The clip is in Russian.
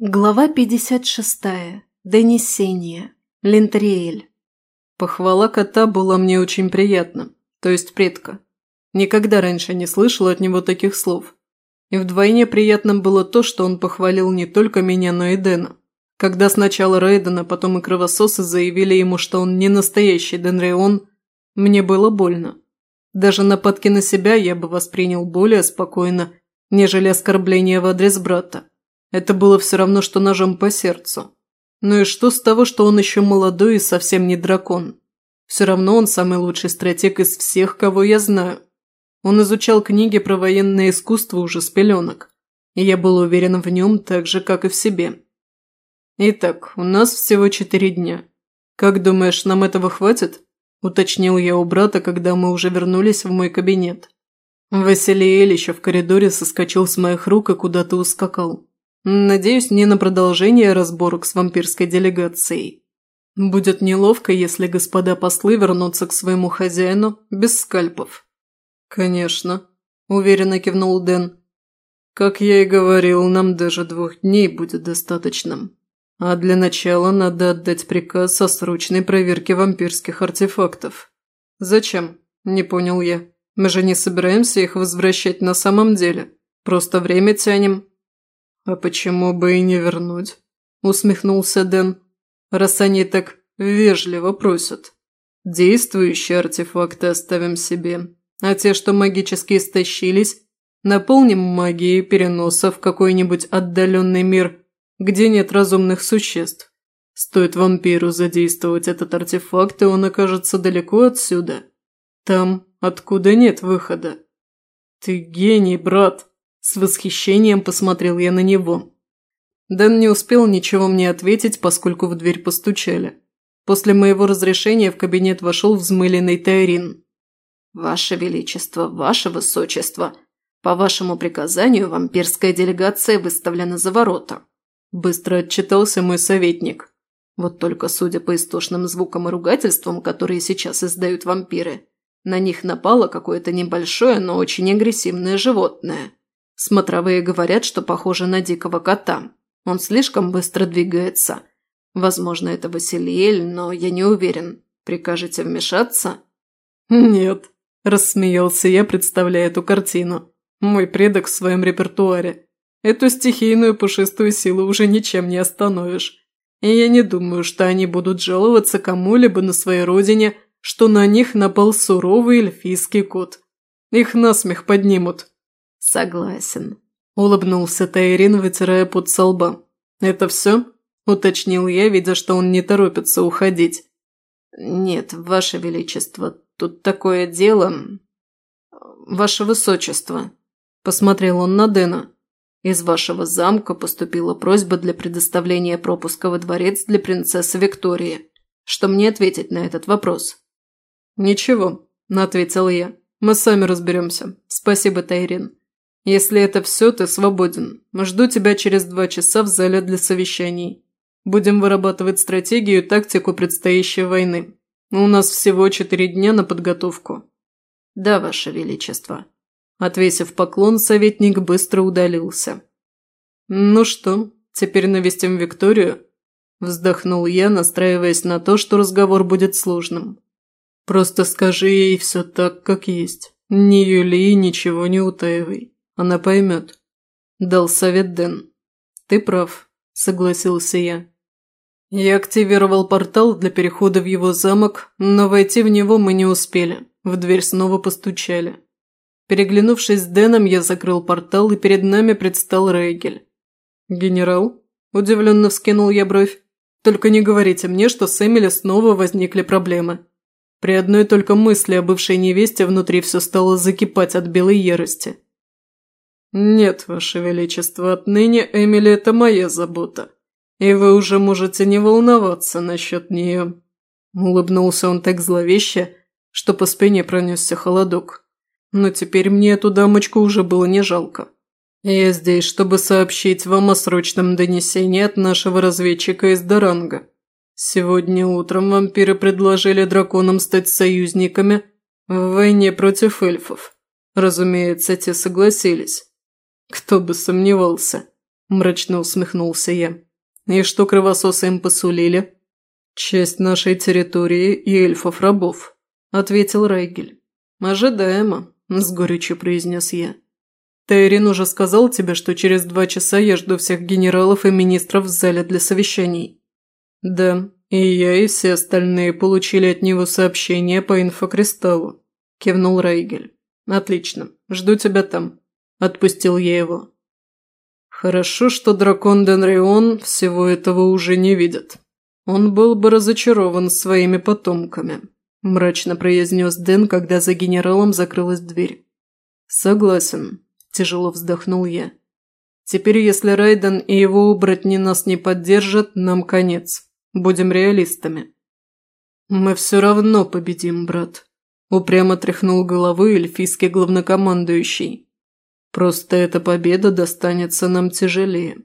Глава 56. Донесение. Линтриэль. Похвала кота была мне очень приятна, то есть предка. Никогда раньше не слышала от него таких слов. И вдвойне приятным было то, что он похвалил не только меня, но и Дэна. Когда сначала Рейден, а потом и Кровососы заявили ему, что он не настоящий Денреон, мне было больно. Даже нападки на себя я бы воспринял более спокойно, нежели оскорбление в адрес брата. Это было все равно, что ножом по сердцу. Ну и что с того, что он еще молодой и совсем не дракон? Все равно он самый лучший стратег из всех, кого я знаю. Он изучал книги про военное искусство уже с пеленок. И я был уверен в нем так же, как и в себе. Итак, у нас всего четыре дня. Как думаешь, нам этого хватит? Уточнил я у брата, когда мы уже вернулись в мой кабинет. Василиэль еще в коридоре соскочил с моих рук и куда-то ускакал. Надеюсь, не на продолжение разборок с вампирской делегацией. Будет неловко, если господа послы вернутся к своему хозяину без скальпов. Конечно, уверенно кивнул Дэн. Как я и говорил, нам даже двух дней будет достаточным. А для начала надо отдать приказ о срочной проверке вампирских артефактов. Зачем? Не понял я. Мы же не собираемся их возвращать на самом деле. Просто время тянем. «А почему бы и не вернуть?» – усмехнулся Дэн. «Раз они так вежливо просят. Действующие артефакты оставим себе, а те, что магически истощились, наполним магией переноса в какой-нибудь отдаленный мир, где нет разумных существ. Стоит вампиру задействовать этот артефакт, и он окажется далеко отсюда. Там, откуда нет выхода. Ты гений, брат!» С восхищением посмотрел я на него. Дэн не успел ничего мне ответить, поскольку в дверь постучали. После моего разрешения в кабинет вошел взмыленный Тайрин. «Ваше Величество, Ваше Высочество, по вашему приказанию вампирская делегация выставлена за ворота», – быстро отчитался мой советник. Вот только судя по истошным звукам и ругательствам, которые сейчас издают вампиры, на них напало какое-то небольшое, но очень агрессивное животное – Смотровые говорят, что похоже на дикого кота. Он слишком быстро двигается. Возможно, это Василиэль, но я не уверен. Прикажете вмешаться?» «Нет», – рассмеялся я, представляя эту картину. «Мой предок в своем репертуаре. Эту стихийную пушистую силу уже ничем не остановишь. И я не думаю, что они будут жаловаться кому-либо на своей родине, что на них напал суровый эльфийский кот. Их насмех поднимут, «Согласен», – улыбнулся Тайрин, вытирая пот со лба. «Это все?» – уточнил я, видя, что он не торопится уходить. «Нет, Ваше Величество, тут такое дело...» «Ваше Высочество», – посмотрел он на Дэна. «Из вашего замка поступила просьба для предоставления пропуска во дворец для принцессы Виктории. Что мне ответить на этот вопрос?» «Ничего», – ответил я. «Мы сами разберемся. Спасибо, Тайрин. Если это все, ты свободен. Жду тебя через два часа в зале для совещаний. Будем вырабатывать стратегию и тактику предстоящей войны. У нас всего четыре дня на подготовку». «Да, Ваше Величество». Отвесив поклон, советник быстро удалился. «Ну что, теперь навестим Викторию?» Вздохнул я, настраиваясь на то, что разговор будет сложным. «Просто скажи ей все так, как есть. Не юли и ничего не утаивай. Она поймет. Дал совет Дэн. Ты прав, согласился я. Я активировал портал для перехода в его замок, но войти в него мы не успели. В дверь снова постучали. Переглянувшись с Дэном, я закрыл портал, и перед нами предстал Рейгель. «Генерал?» – удивленно вскинул я бровь. «Только не говорите мне, что с Эмили снова возникли проблемы». При одной только мысли о бывшей невесте внутри все стало закипать от белой ярости. «Нет, Ваше Величество, отныне Эмили – это моя забота, и вы уже можете не волноваться насчет нее». Улыбнулся он так зловеще, что по спине пронесся холодок. Но теперь мне эту дамочку уже было не жалко. Я здесь, чтобы сообщить вам о срочном донесении от нашего разведчика из Даранга. Сегодня утром вампиры предложили драконам стать союзниками в войне против эльфов. Разумеется, те согласились. «Кто бы сомневался», – мрачно усмехнулся я. «И что кровососы им посулили?» «Часть нашей территории и эльфов-рабов», – ответил Райгель. «Ожидаемо», – с горечью произнес я. «Тайрин уже сказал тебе, что через два часа я жду всех генералов и министров в зале для совещаний?» «Да, и я, и все остальные получили от него сообщение по инфокристаллу», – кивнул Райгель. «Отлично, жду тебя там», – отпустил я его. Хорошо, что дракон Денрион всего этого уже не видит. Он был бы разочарован своими потомками, мрачно произнес Дэн, когда за генералом закрылась дверь. Согласен, тяжело вздохнул я. Теперь, если Райден и его оборотни нас не поддержат, нам конец. Будем реалистами. Мы все равно победим, брат. Упрямо тряхнул головой эльфийский главнокомандующий. Просто эта победа достанется нам тяжелее.